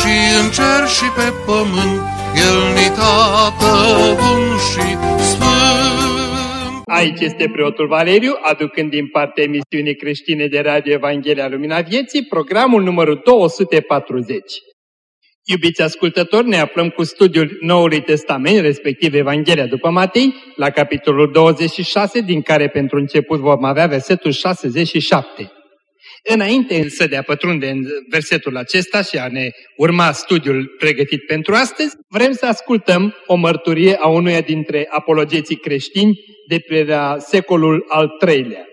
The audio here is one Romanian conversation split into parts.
și în cer și pe pământ, El ni tată bun și sfânt. Aici este preotul Valeriu, aducând din partea emisiunii creștine de Radio Evanghelia Lumina Vieții, programul numărul 240. Iubiți ascultători, ne aflăm cu studiul Noului Testament, respectiv Evanghelia după Matei, la capitolul 26, din care pentru început vom avea versetul 67. Înainte însă de a pătrunde în versetul acesta și a ne urma studiul pregătit pentru astăzi, vrem să ascultăm o mărturie a unuia dintre apologeții creștini de pe la secolul al III-lea.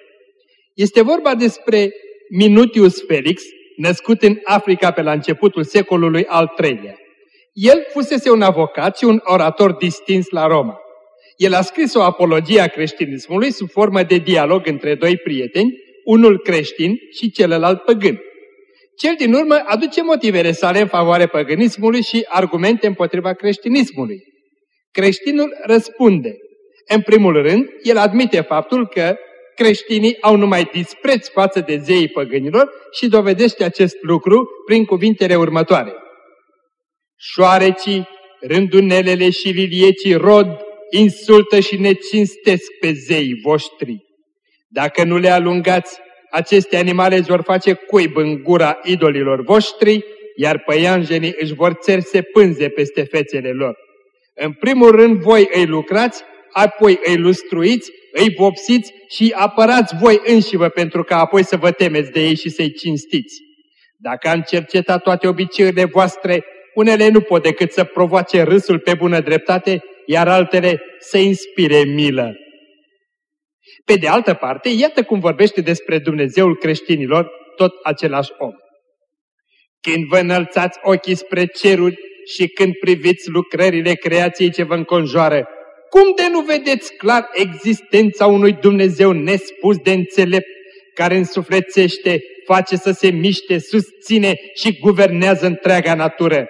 Este vorba despre Minutius Felix, născut în Africa pe la începutul secolului al III-lea. El fusese un avocat și un orator distins la Roma. El a scris o apologie a creștinismului sub formă de dialog între doi prieteni, unul creștin și celălalt păgân. Cel din urmă aduce motivele sale în favoarea păgânismului și argumente împotriva creștinismului. Creștinul răspunde. În primul rând, el admite faptul că creștinii au numai dispreț față de zeii păgânilor și dovedește acest lucru prin cuvintele următoare. Șoarecii, rândunelele și liliecii rod, insultă și ne cinstesc pe zeii voștri. Dacă nu le alungați, aceste animale își vor face cuib în gura idolilor voștri, iar păianjenii își vor țerse pânze peste fețele lor. În primul rând voi îi lucrați, apoi îi lustruiți, îi vopsiți și apărați voi înșivă pentru ca apoi să vă temeți de ei și să-i cinstiți. Dacă am cercetat toate obiceiurile voastre, unele nu pot decât să provoace râsul pe bună dreptate, iar altele să inspire milă. Pe de altă parte, iată cum vorbește despre Dumnezeul creștinilor tot același om. Când vă înălțați ochii spre ceruri și când priviți lucrările creației ce vă înconjoară, cum de nu vedeți clar existența unui Dumnezeu nespus de înțelept, care însuflețește, face să se miște, susține și guvernează întreaga natură?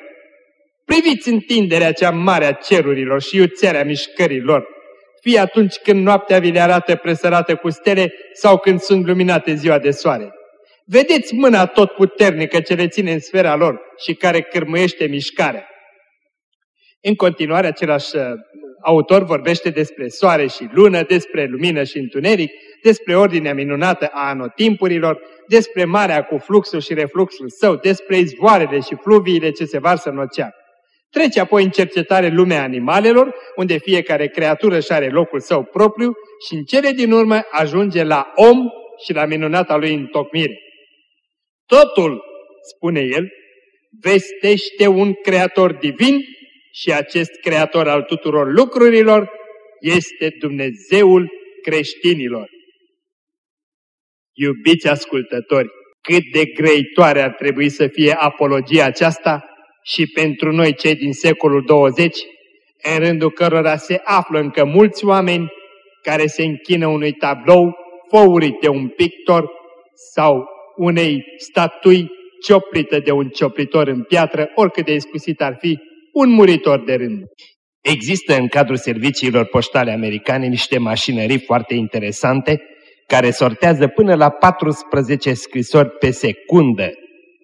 Priviți întinderea cea mare a cerurilor și iuțerea mișcărilor, fie atunci când noaptea vi le arată presărată cu stele sau când sunt luminate ziua de soare. Vedeți mâna tot puternică ce le ține în sfera lor și care cârmâiește mișcarea. În continuare, același uh, autor vorbește despre soare și lună, despre lumină și întuneric, despre ordinea minunată a anotimpurilor, despre marea cu fluxul și refluxul său, despre izvoarele și fluviile ce se varsă în ocean. Trece apoi în cercetare lumea animalelor, unde fiecare creatură își are locul său propriu și în cele din urmă ajunge la om și la minunata lui întocmire. Totul, spune el, vestește un creator divin și acest creator al tuturor lucrurilor este Dumnezeul creștinilor. Iubiți ascultători, cât de grăitoare ar trebui să fie apologia aceasta și pentru noi cei din secolul 20, în rândul cărora se află încă mulți oameni care se închină unui tablou făurit de un pictor sau unei statui cioplită de un cioplitor în piatră, oricât de iscusit ar fi, un muritor de rând. Există în cadrul serviciilor poștale americane niște mașinării foarte interesante care sortează până la 14 scrisori pe secundă.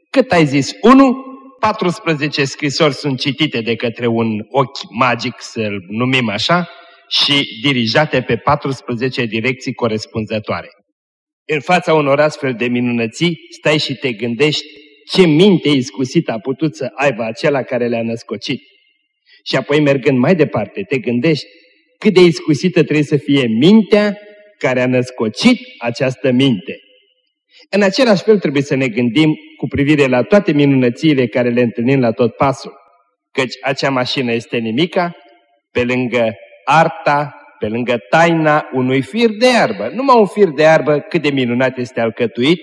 Cât ai zis? 1? 14 scrisori sunt citite de către un ochi magic, să-l numim așa, și dirijate pe 14 direcții corespunzătoare. În fața unor astfel de minunății, stai și te gândești ce minte iscusită a putut să aibă acela care le-a născocit. Și apoi mergând mai departe, te gândești cât de iscusită trebuie să fie mintea care a născocit această minte. În același fel trebuie să ne gândim cu privire la toate minunățiile care le întâlnim la tot pasul, căci acea mașină este nimica pe lângă arta, pe lângă taina unui fir de iarbă. Numai un fir de iarbă cât de minunat este alcătuit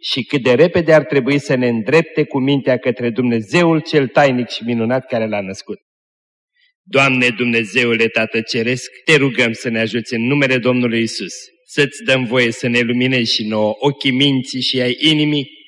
și cât de repede ar trebui să ne îndrepte cu mintea către Dumnezeul cel tainic și minunat care l-a născut. Doamne Dumnezeule Tată Ceresc, te rugăm să ne ajuți în numele Domnului Isus, să-ți dăm voie să ne luminezi și nouă ochii minții și ai inimii,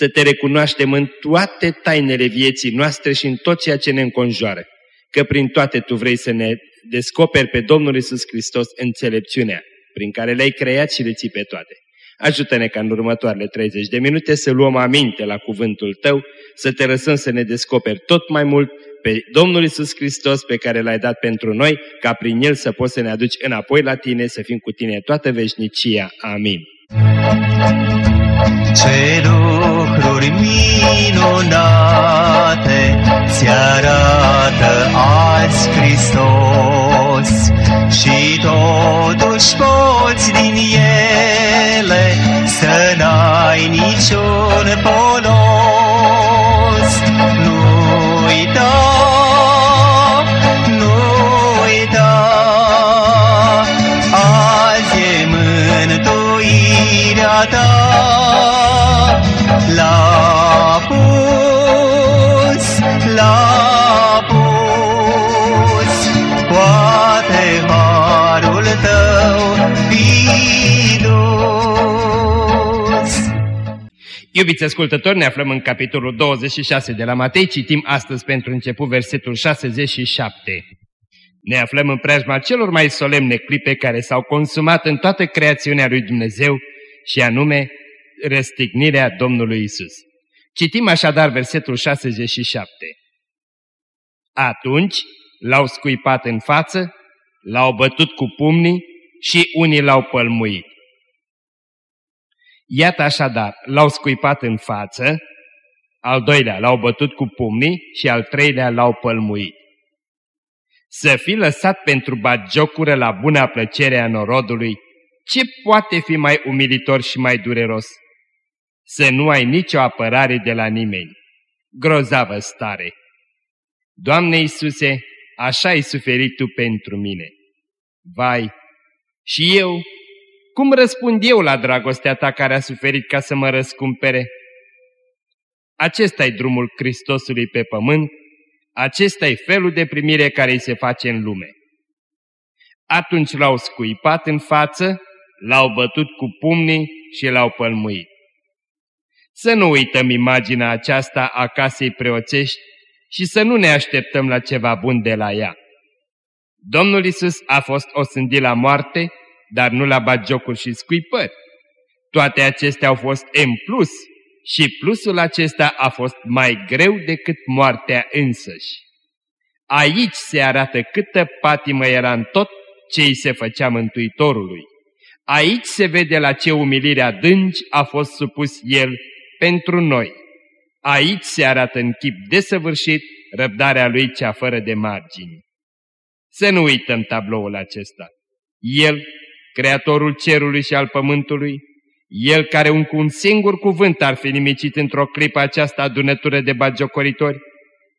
să te recunoaștem în toate tainele vieții noastre și în tot ceea ce ne înconjoară, că prin toate Tu vrei să ne descoperi pe Domnul Isus Hristos înțelepciunea, prin care le-ai creat și le ții pe toate. Ajută-ne ca în următoarele 30 de minute să luăm aminte la cuvântul Tău, să te lăsăm să ne descoperi tot mai mult pe Domnul Isus Hristos pe care L-ai dat pentru noi, ca prin El să poți să ne aduci înapoi la Tine, să fim cu Tine toată veșnicia. Amin. Ce lucruri minunate ți arată azi Hristos și totuși poți din ele să n-ai niciun polos. Iubiți ascultători, ne aflăm în capitolul 26 de la Matei, citim astăzi pentru început versetul 67. Ne aflăm în preajma celor mai solemne clipe care s-au consumat în toată creațiunea lui Dumnezeu și anume răstignirea Domnului Isus. Citim așadar versetul 67. Atunci l-au scuipat în față, l-au bătut cu pumnii și unii l-au pălmuit. Iată așadar, l-au scuipat în față, al doilea l-au bătut cu pumnii și al treilea l-au pălmuit. Să fi lăsat pentru bagiocură la buna plăcere a norodului, ce poate fi mai umilitor și mai dureros? Să nu ai nicio apărare de la nimeni. Grozavă stare! Doamne Iisuse, așa ai suferit Tu pentru mine. Vai, și eu cum răspund eu la dragostea ta care a suferit ca să mă răscumpere? acesta e drumul Hristosului pe pământ, acesta e felul de primire care îi se face în lume. Atunci l-au scuipat în față, l-au bătut cu pumnii și l-au pălmuit. Să nu uităm imaginea aceasta a casei preoțești și să nu ne așteptăm la ceva bun de la ea. Domnul Isus a fost osândit la moarte dar nu la bagiocuri și scuipări. Toate acestea au fost în plus și plusul acesta a fost mai greu decât moartea însăși. Aici se arată câtă patimă era în tot ce îi se făcea Mântuitorului. Aici se vede la ce umilire adânci a fost supus El pentru noi. Aici se arată în chip desăvârșit răbdarea Lui cea fără de margini. Să nu uităm tabloul acesta. El Creatorul cerului și al pământului, El care un cu un singur cuvânt ar fi nimicit într-o clipă această adunătură de bagiocoritori,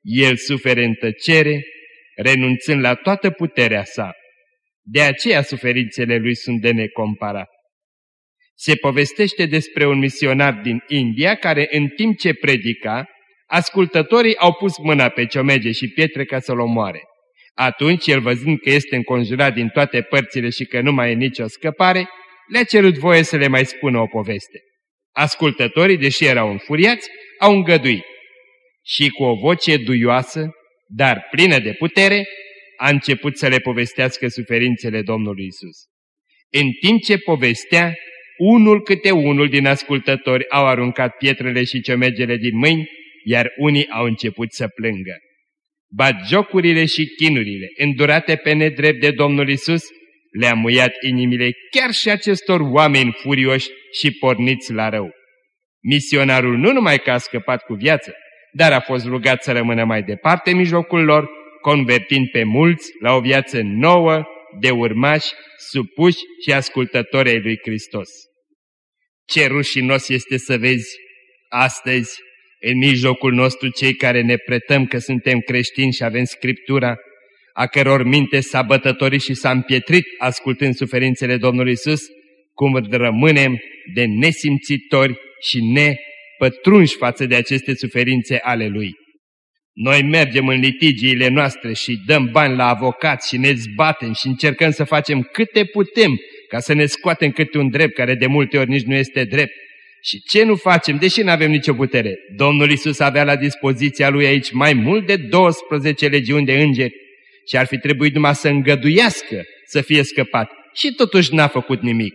El sufere în tăcere, renunțând la toată puterea sa. De aceea suferințele lui sunt de necomparat. Se povestește despre un misionar din India care în timp ce predica, ascultătorii au pus mâna pe ciomege și pietre ca să-l omoare. Atunci el văzând că este înconjurat din toate părțile și că nu mai e nicio scăpare, le-a cerut voie să le mai spună o poveste. Ascultătorii, deși erau înfuriați, au îngăduit și cu o voce duioasă, dar plină de putere, a început să le povestească suferințele Domnului Isus. În timp ce povestea, unul câte unul din ascultători au aruncat pietrele și ciomegele din mâini, iar unii au început să plângă jocurile și chinurile îndurate pe nedrept de Domnul Isus le-a muiat inimile chiar și acestor oameni furioși și porniți la rău. Misionarul nu numai că a scăpat cu viață, dar a fost rugat să rămână mai departe în mijlocul lor, convertind pe mulți la o viață nouă de urmași, supuși și ascultători ai lui Hristos. Ce rușinos este să vezi astăzi în mijlocul nostru cei care ne pretăm că suntem creștini și avem Scriptura, a căror minte s-a bătătorit și s-a împietrit ascultând suferințele Domnului Isus, cum rămânem de nesimțitori și ne pătrunși față de aceste suferințe ale Lui. Noi mergem în litigiile noastre și dăm bani la avocați și ne zbatem și încercăm să facem câte putem ca să ne scoatem câte un drept care de multe ori nici nu este drept. Și ce nu facem, deși nu avem nicio putere? Domnul Isus avea la dispoziția lui aici mai mult de 12 legiuni de îngeri și ar fi trebuit numai să îngăduiască să fie scăpat. Și totuși n-a făcut nimic.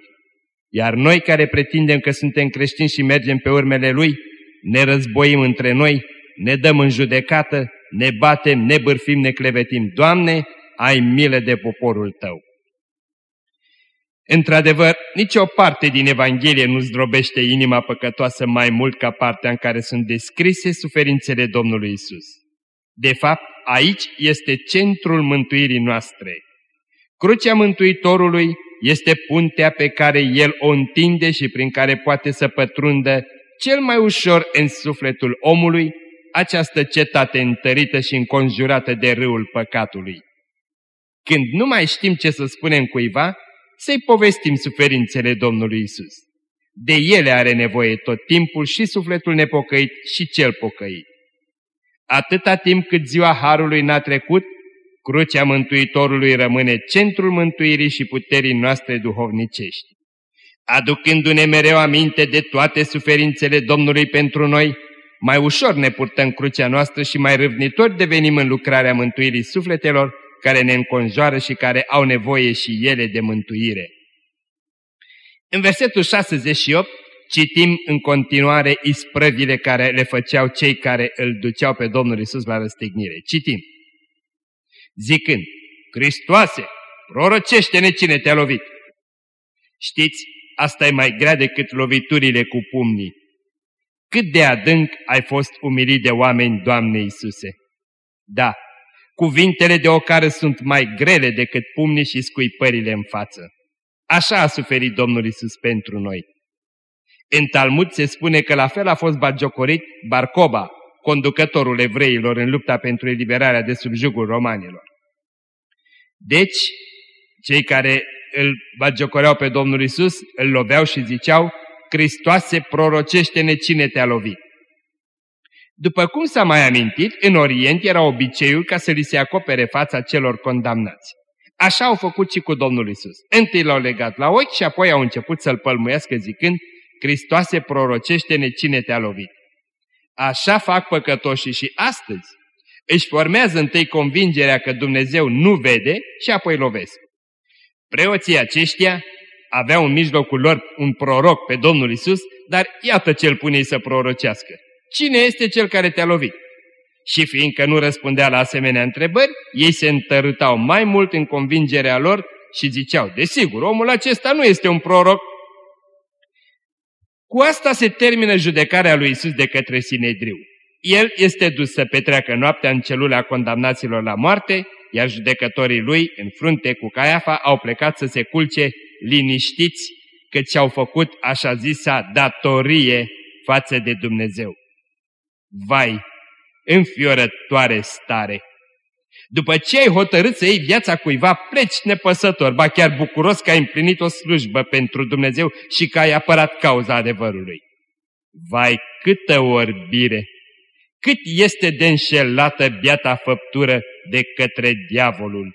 Iar noi care pretindem că suntem creștini și mergem pe urmele Lui, ne războim între noi, ne dăm în judecată, ne batem, ne bârfim, ne clevetim. Doamne, ai milă de poporul Tău. Într-adevăr, nicio parte din Evanghelie nu zdrobește inima păcătoasă mai mult ca partea în care sunt descrise suferințele Domnului Isus. De fapt, aici este centrul mântuirii noastre. Crucea Mântuitorului este puntea pe care El o întinde și prin care poate să pătrundă cel mai ușor în sufletul omului această cetate întărită și înconjurată de râul păcatului. Când nu mai știm ce să spunem cuiva, să-i povestim suferințele Domnului Isus. De ele are nevoie tot timpul și sufletul nepocăit și cel pocăit. Atâta timp cât ziua Harului n-a trecut, crucea Mântuitorului rămâne centrul mântuirii și puterii noastre duhovnicești. Aducându-ne mereu aminte de toate suferințele Domnului pentru noi, mai ușor ne purtăm crucea noastră și mai râvnitori devenim în lucrarea mântuirii sufletelor care ne înconjoară și care au nevoie și ele de mântuire. În versetul 68 citim în continuare isprăvile care le făceau cei care îl duceau pe Domnul Isus la răstignire. Citim. Zicând, Hristoase, prorocește-ne cine te-a lovit. Știți, asta e mai grea decât loviturile cu pumnii. Cât de adânc ai fost umilit de oameni, Doamne Iisuse! Da, cuvintele de ocară sunt mai grele decât pumnii și scuipările în față. Așa a suferit Domnul Isus pentru noi. În Talmud se spune că la fel a fost bagiocorit Barcoba, conducătorul evreilor în lupta pentru eliberarea de sub jugul romanilor. Deci, cei care îl bagiocoreau pe Domnul Isus, îl loveau și ziceau, Hristoase, prorocește-ne cine te-a lovit. După cum s-a mai amintit, în Orient era obiceiul ca să li se acopere fața celor condamnați. Așa au făcut și cu Domnul Isus. Întâi l-au legat la ochi și apoi au început să-l pălmuiască zicând, Hristoase, prorocește-ne cine te-a lovit. Așa fac păcătoșii și astăzi. Își formează întâi convingerea că Dumnezeu nu vede și apoi lovesc. Preoții aceștia aveau în mijlocul lor un proroc pe Domnul Isus, dar iată ce îl pune să prorocească. Cine este cel care te-a lovit? Și fiindcă nu răspundea la asemenea întrebări, ei se întărâtau mai mult în convingerea lor și ziceau, desigur, omul acesta nu este un proroc. Cu asta se termină judecarea lui Isus de către Sinedriu. El este dus să petreacă noaptea în celula condamnaților la moarte, iar judecătorii lui, în frunte cu Caiafa, au plecat să se culce liniștiți ce au făcut așa zisa datorie față de Dumnezeu. Vai, înfiorătoare stare! După ce ai hotărât să iei viața cuiva, pleci nepăsător, ba chiar bucuros că ai împlinit o slujbă pentru Dumnezeu și că ai apărat cauza adevărului. Vai, câtă orbire! Cât este de înșelată biata făptură de către diavolul!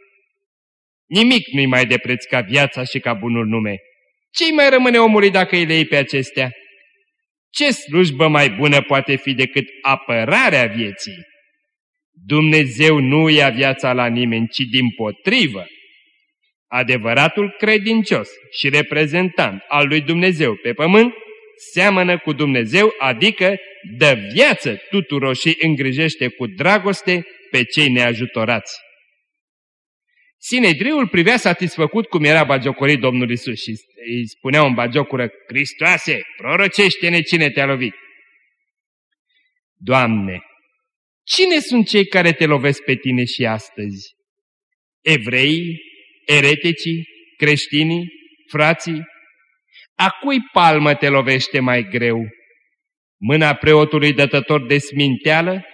Nimic nu-i mai de preț ca viața și ca bunul nume. Ce-i mai rămâne omului dacă îi le iei pe acestea? Ce slujbă mai bună poate fi decât apărarea vieții? Dumnezeu nu ia viața la nimeni, ci din potrivă. Adevăratul credincios și reprezentant al lui Dumnezeu pe pământ seamănă cu Dumnezeu, adică dă viață tuturor și îngrijește cu dragoste pe cei neajutorați. Sinedriul privea satisfăcut cum era bagiocorit Domnul Isus și îi spunea în bagiocură, Hristoase, prorocește-ne cine te-a lovit. Doamne, cine sunt cei care te lovesc pe tine și astăzi? Evrei, ereticii, creștinii, frații? A cui palmă te lovește mai greu? Mâna preotului dătător de sminteală?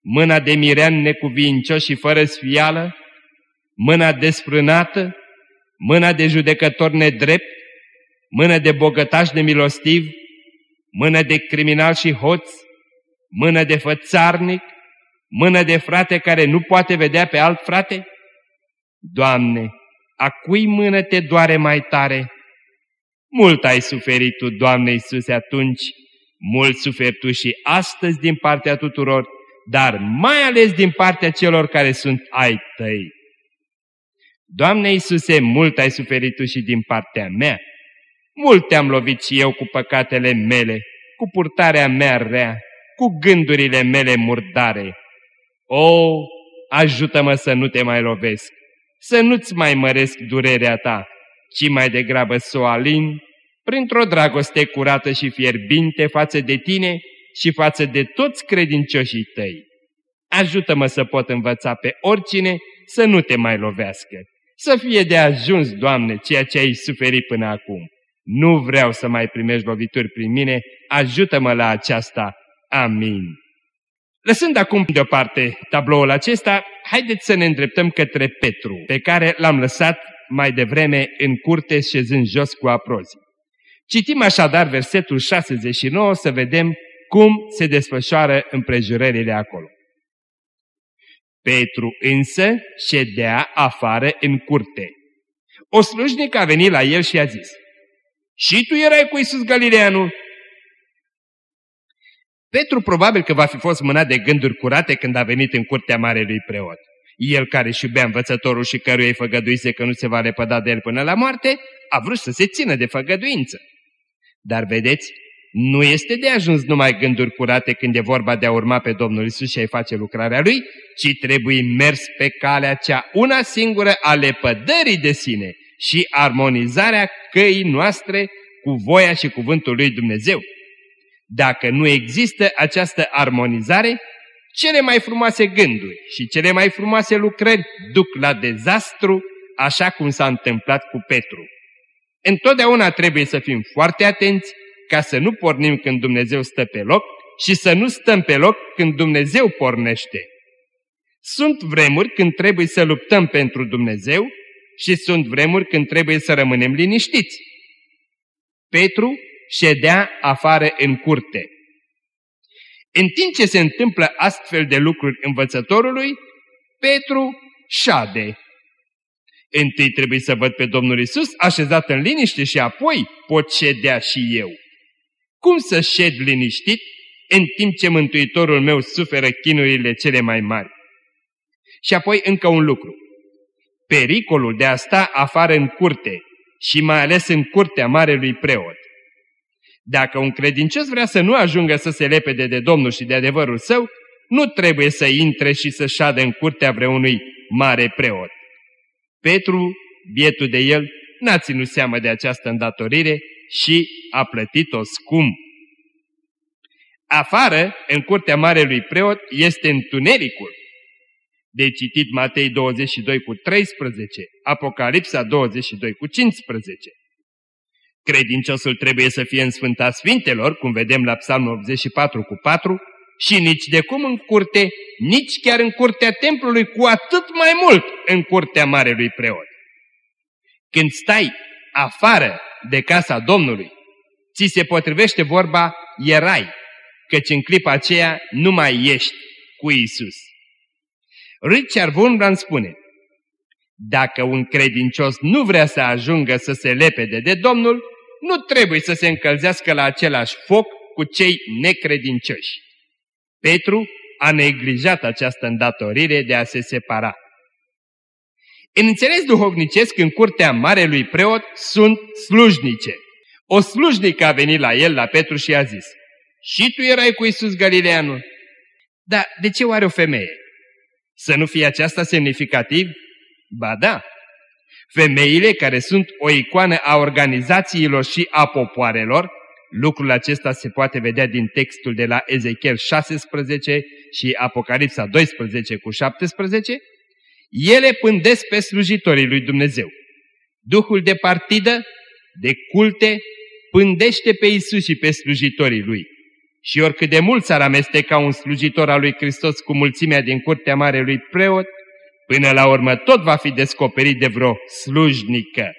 Mâna de mirean necuvincios și fără sfială? Mâna desfrânată, mâna de judecător nedrept, mâna de bogătaș de milostiv, mână de criminal și hoț, mână de fățarnic, mână de frate care nu poate vedea pe alt frate? Doamne, a cui mână te doare mai tare? Mult ai suferit Tu, Doamne Iisuse, atunci, mult suferi Tu și astăzi din partea tuturor, dar mai ales din partea celor care sunt ai Tăi. Doamne Iisuse, mult ai suferit Tu și din partea mea. Mult te-am lovit și eu cu păcatele mele, cu purtarea mea rea, cu gândurile mele murdare. O, ajută-mă să nu te mai lovesc, să nu-ți mai măresc durerea ta, ci mai degrabă să o alin printr-o dragoste curată și fierbinte față de tine și față de toți credincioșii tăi. Ajută-mă să pot învăța pe oricine să nu te mai lovească, să fie de ajuns, Doamne, ceea ce ai suferit până acum. Nu vreau să mai primești lovituri prin mine, ajută-mă la aceasta. Amin. Lăsând acum deoparte tabloul acesta, haideți să ne îndreptăm către Petru, pe care l-am lăsat mai devreme în curte șezând jos cu aprozii. Citim așadar versetul 69 să vedem cum se desfășoară împrejurările acolo. Petru însă ședea afară în curte. O slujnică a venit la el și a zis, Și tu erai cu Iisus Galileanul? Petru probabil că va fi fost mânat de gânduri curate când a venit în curtea marelui preot. El care își iubea învățătorul și căruia îi făgăduise că nu se va lepăda de el până la moarte, a vrut să se țină de făgăduință. Dar vedeți, nu este de ajuns numai gânduri curate când e vorba de a urma pe Domnul Isus și a-i face lucrarea Lui, ci trebuie mers pe calea cea una singură a lepădării de sine și armonizarea căii noastre cu voia și cuvântul lui Dumnezeu. Dacă nu există această armonizare, cele mai frumoase gânduri și cele mai frumoase lucrări duc la dezastru, așa cum s-a întâmplat cu Petru. Întotdeauna trebuie să fim foarte atenți ca să nu pornim când Dumnezeu stă pe loc și să nu stăm pe loc când Dumnezeu pornește. Sunt vremuri când trebuie să luptăm pentru Dumnezeu și sunt vremuri când trebuie să rămânem liniștiți. Petru ședea afară în curte. În timp ce se întâmplă astfel de lucruri învățătorului, Petru șade. Întâi trebuie să văd pe Domnul Isus așezat în liniște și apoi pot ședea și eu. Cum să șed liniștit în timp ce Mântuitorul meu suferă chinurile cele mai mari? Și apoi încă un lucru. Pericolul de a sta afară în curte și mai ales în curtea marelui preot. Dacă un credincios vrea să nu ajungă să se lepede de Domnul și de adevărul său, nu trebuie să intre și să șadă în curtea vreunui mare preot. Petru, bietul de el, n-a ținut seamă de această îndatorire și a plătit-o scump. Afară, în curtea marelui preot, este întunericul. De citit Matei 22 cu 13, Apocalipsa 22 cu 15. Credinciosul trebuie să fie în Sfânta Sfintelor, cum vedem la Psalmul 84 cu 4, și nici de cum în curte, nici chiar în curtea templului, cu atât mai mult în curtea marelui preot. Când stai afară de casa Domnului, ți se potrivește vorba erai, căci în clipa aceea nu mai ești cu Isus. Richard Wurmbrand spune, dacă un credincios nu vrea să ajungă să se lepede de Domnul, nu trebuie să se încălzească la același foc cu cei necredincioși. Petru a neglijat această îndatorire de a se separa. În înțeles duhovnicesc, în curtea marelui preot sunt slujnice. O slujnică a venit la el, la Petru, și a zis, Și tu erai cu Iisus Galileanul? Dar de ce oare o femeie? Să nu fie aceasta semnificativ? Ba da, femeile care sunt o icoană a organizațiilor și a popoarelor, lucrul acesta se poate vedea din textul de la Ezechiel 16 și Apocalipsa 12 cu 17, ele pândesc pe slujitorii lui Dumnezeu. Duhul de partidă, de culte, pândește pe Isus și pe slujitorii lui. Și oricât de mult s-ar amesteca un slujitor al lui Hristos cu mulțimea din curtea marelui preot, până la urmă tot va fi descoperit de vreo slujnică.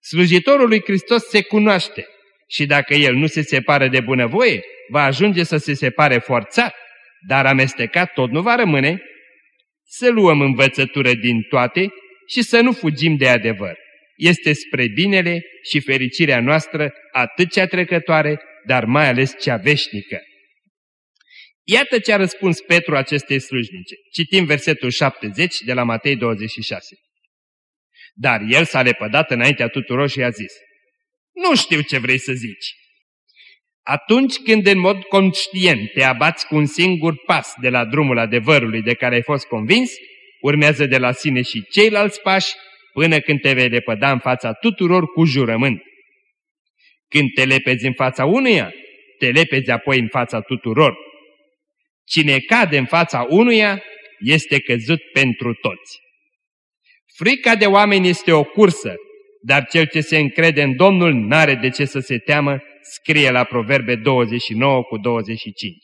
Slujitorul lui Hristos se cunoaște și dacă el nu se separă de bunăvoie, va ajunge să se separe forțat, dar amestecat tot nu va rămâne. Să luăm învățătură din toate și să nu fugim de adevăr. Este spre binele și fericirea noastră atât cea trecătoare, dar mai ales cea veșnică. Iată ce a răspuns Petru acestei slujnice. Citim versetul 70 de la Matei 26. Dar el s-a lepădat înaintea tuturor și a zis, Nu știu ce vrei să zici. Atunci când în mod conștient te abați cu un singur pas de la drumul adevărului de care ai fost convins, urmează de la sine și ceilalți pași până când te vei lepăda în fața tuturor cu jurământ. Când te lepezi în fața unuia, te lepezi apoi în fața tuturor. Cine cade în fața unuia este căzut pentru toți. Frica de oameni este o cursă, dar cel ce se încrede în Domnul n-are de ce să se teamă, scrie la Proverbe 29 cu 25.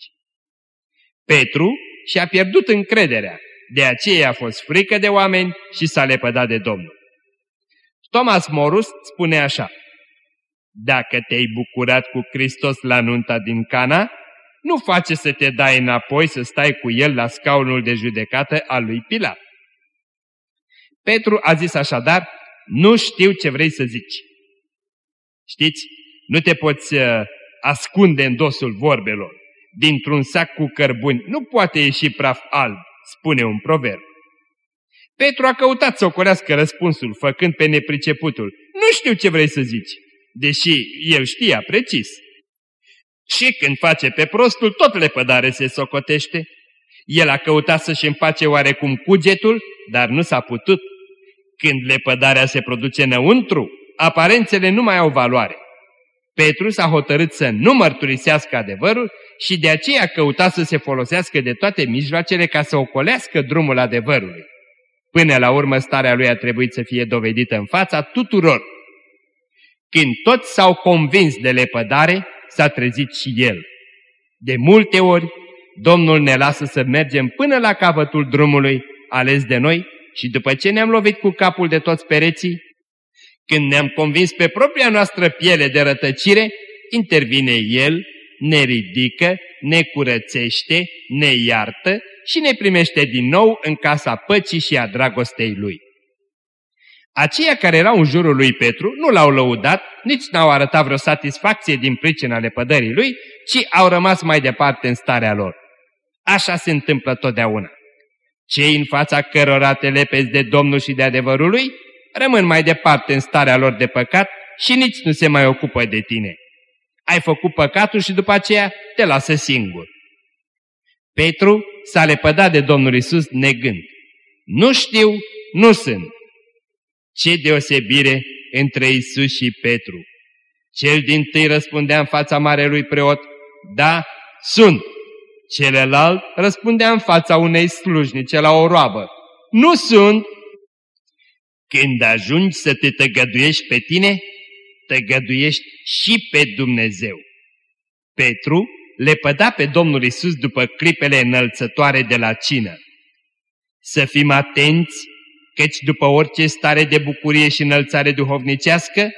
Petru și-a pierdut încrederea, de aceea a fost frică de oameni și s-a lepădat de Domnul. Thomas Morus spune așa, Dacă te-ai bucurat cu Hristos la nunta din Cana, nu face să te dai înapoi să stai cu el la scaunul de judecată al lui Pilat. Petru a zis așadar, nu știu ce vrei să zici. Știți, nu te poți uh, ascunde în dosul vorbelor. Dintr-un sac cu cărbuni nu poate ieși praf alb, spune un proverb. Petru a căutat să ocorească răspunsul, făcând pe nepriceputul. Nu știu ce vrei să zici, deși el știa precis. Și când face pe prostul, tot lepădare se socotește. El a căutat să-și împace oarecum cugetul, dar nu s-a putut. Când lepădarea se produce înăuntru, aparențele nu mai au valoare. Petru s-a hotărât să nu mărturisească adevărul și de aceea a căutat să se folosească de toate mijloacele ca să ocolească drumul adevărului. Până la urmă starea lui a trebuit să fie dovedită în fața tuturor. Când toți s-au convins de lepădare, s-a trezit și el. De multe ori, Domnul ne lasă să mergem până la capătul drumului ales de noi și după ce ne-am lovit cu capul de toți pereții, când ne-am convins pe propria noastră piele de rătăcire, intervine El, ne ridică, ne curățește, ne iartă și ne primește din nou în casa păcii și a dragostei Lui. Aceia care erau în jurul lui Petru nu l-au lăudat, nici n-au arătat vreo satisfacție din pricina lepădării lui, ci au rămas mai departe în starea lor. Așa se întâmplă totdeauna. Cei în fața cărora te lepezi de Domnul și de adevărul lui, rămân mai departe în starea lor de păcat și nici nu se mai ocupă de tine. Ai făcut păcatul și după aceea te lasă singur. Petru s-a lepădat de Domnul Isus negând. Nu știu, nu sunt. Ce deosebire între Isus și Petru! Cel din tâi răspundea în fața marelui preot, da, sunt. Celălalt răspundea în fața unei slujnice la o roabă, nu sunt. Când ajungi să te tăgăduiești pe tine, tăgăduiești și pe Dumnezeu. Petru lepăda pe Domnul Isus după clipele înălțătoare de la cină. Să fim atenți, căci după orice stare de bucurie și înălțare duhovnicească,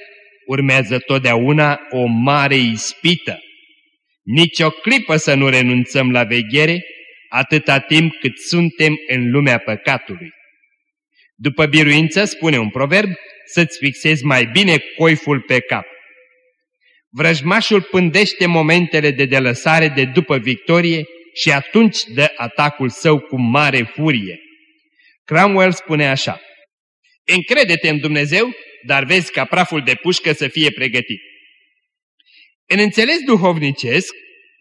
urmează totdeauna o mare ispită. Nici o clipă să nu renunțăm la veghere, atâta timp cât suntem în lumea păcatului. După biruință, spune un proverb, să-ți fixezi mai bine coiful pe cap. Vrăjmașul pândește momentele de delăsare de după victorie și atunci dă atacul său cu mare furie. Cromwell spune așa, Încrede-te în Dumnezeu, dar vezi ca praful de pușcă să fie pregătit. În înțeles duhovnicesc,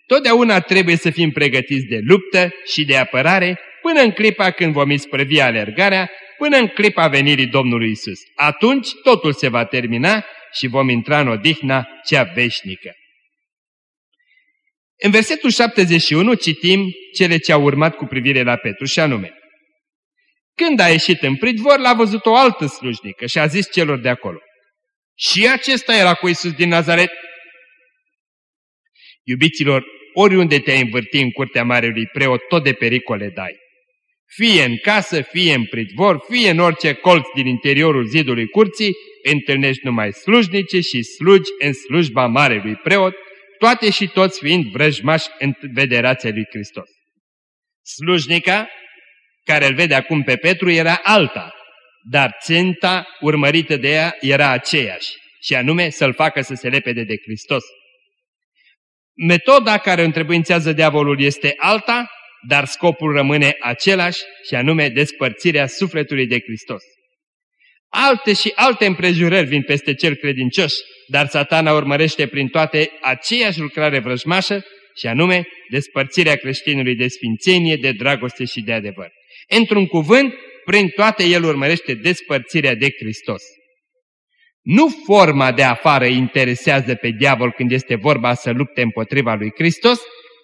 totdeauna trebuie să fim pregătiți de luptă și de apărare până în clipa când vom isprăvi alergarea, până în clipa venirii Domnului Isus. Atunci totul se va termina și vom intra în odihna cea veșnică. În versetul 71 citim cele ce au urmat cu privire la Petru și anume. Când a ieșit în pridvor, l-a văzut o altă slujnică și a zis celor de acolo. Și acesta era cu Isus din Nazaret. Iubiților, oriunde te-ai învârti în curtea marelui preot, tot de pericole dai. Fie în casă, fie în pridvor, fie în orice colț din interiorul zidului curții, întâlnești numai slujnice și slugi în slujba marelui preot, toate și toți fiind vrăjmași în vederația lui Hristos. Slujnica, care îl vede acum pe Petru, era alta, dar ținta urmărită de ea era aceeași, și anume să-l facă să se lepede de Hristos. Metoda care o întrebuințează diavolul este alta, dar scopul rămâne același și anume despărțirea sufletului de Hristos. Alte și alte împrejurări vin peste cel credincios, dar satana urmărește prin toate aceeași lucrare vrăjmașă și anume despărțirea creștinului de sfințenie, de dragoste și de adevăr. Într-un cuvânt, prin toate el urmărește despărțirea de Hristos. Nu forma de afară interesează pe diavol când este vorba să lupte împotriva lui Hristos,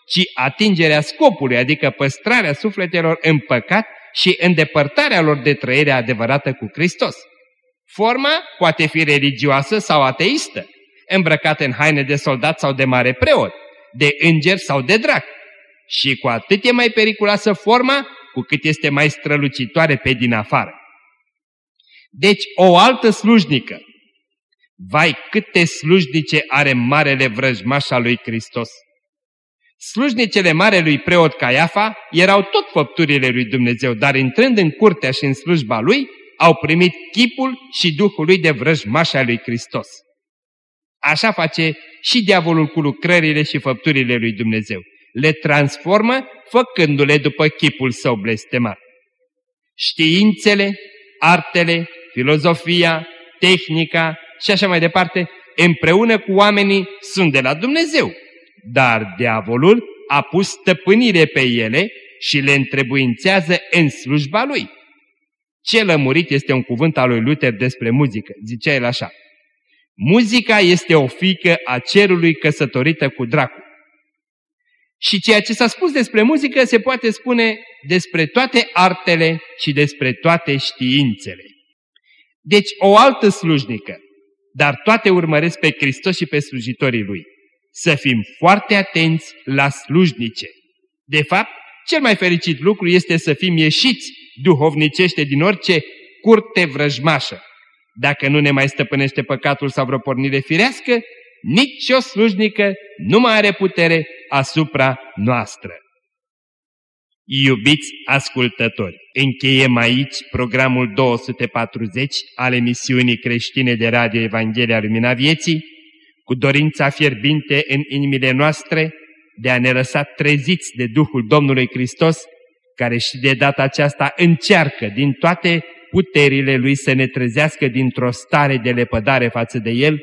ci atingerea scopului, adică păstrarea sufletelor în păcat și îndepărtarea lor de trăirea adevărată cu Hristos. Forma poate fi religioasă sau ateistă, îmbrăcată în haine de soldat sau de mare preot, de înger sau de drac. Și cu atât e mai periculoasă forma, cu cât este mai strălucitoare pe din afară. Deci o altă slujnică, vai câte slujnice are marele vrăjmaș al lui Hristos! Slujnicele marelui preot Caiafa erau tot făpturile lui Dumnezeu, dar intrând în curtea și în slujba lui, au primit chipul și Duhul lui de vrăjmașa lui Hristos. Așa face și diavolul cu lucrările și făpturile lui Dumnezeu. Le transformă făcându-le după chipul său blestemat. Științele, artele, filozofia, tehnica și așa mai departe, împreună cu oamenii sunt de la Dumnezeu dar diavolul a pus stăpânire pe ele și le întrebuințează în slujba lui. Ce lămurit este un cuvânt al lui Luther despre muzică, zicea el așa. Muzica este o fică a cerului căsătorită cu dracu. Și ceea ce s-a spus despre muzică se poate spune despre toate artele și despre toate științele. Deci o altă slujnică, dar toate urmăresc pe Hristos și pe slujitorii Lui să fim foarte atenți la slujnice. De fapt, cel mai fericit lucru este să fim ieșiți duhovnicește din orice curte vrăjmașă. Dacă nu ne mai stăpânește păcatul sau vreo pornire firească, nici o slujnică nu mai are putere asupra noastră. Iubiți ascultători, încheiem aici programul 240 al emisiunii creștine de Radio Evanghelia Lumina Vieții, cu dorința fierbinte în inimile noastre de a ne lăsa treziți de Duhul Domnului Hristos, care și de data aceasta încearcă din toate puterile Lui să ne trezească dintr-o stare de lepădare față de El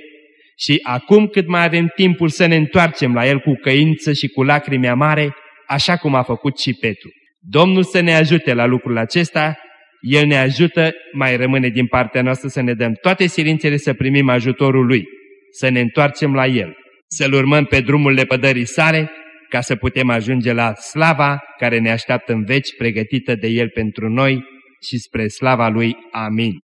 și acum cât mai avem timpul să ne întoarcem la El cu căință și cu lacrimi amare, așa cum a făcut și Petru. Domnul să ne ajute la lucrul acesta, El ne ajută, mai rămâne din partea noastră să ne dăm toate silințele să primim ajutorul Lui să ne întoarcem la El, să-L urmăm pe drumul lepădării sale, ca să putem ajunge la slava care ne așteaptă în veci, pregătită de El pentru noi și spre slava Lui. Amin.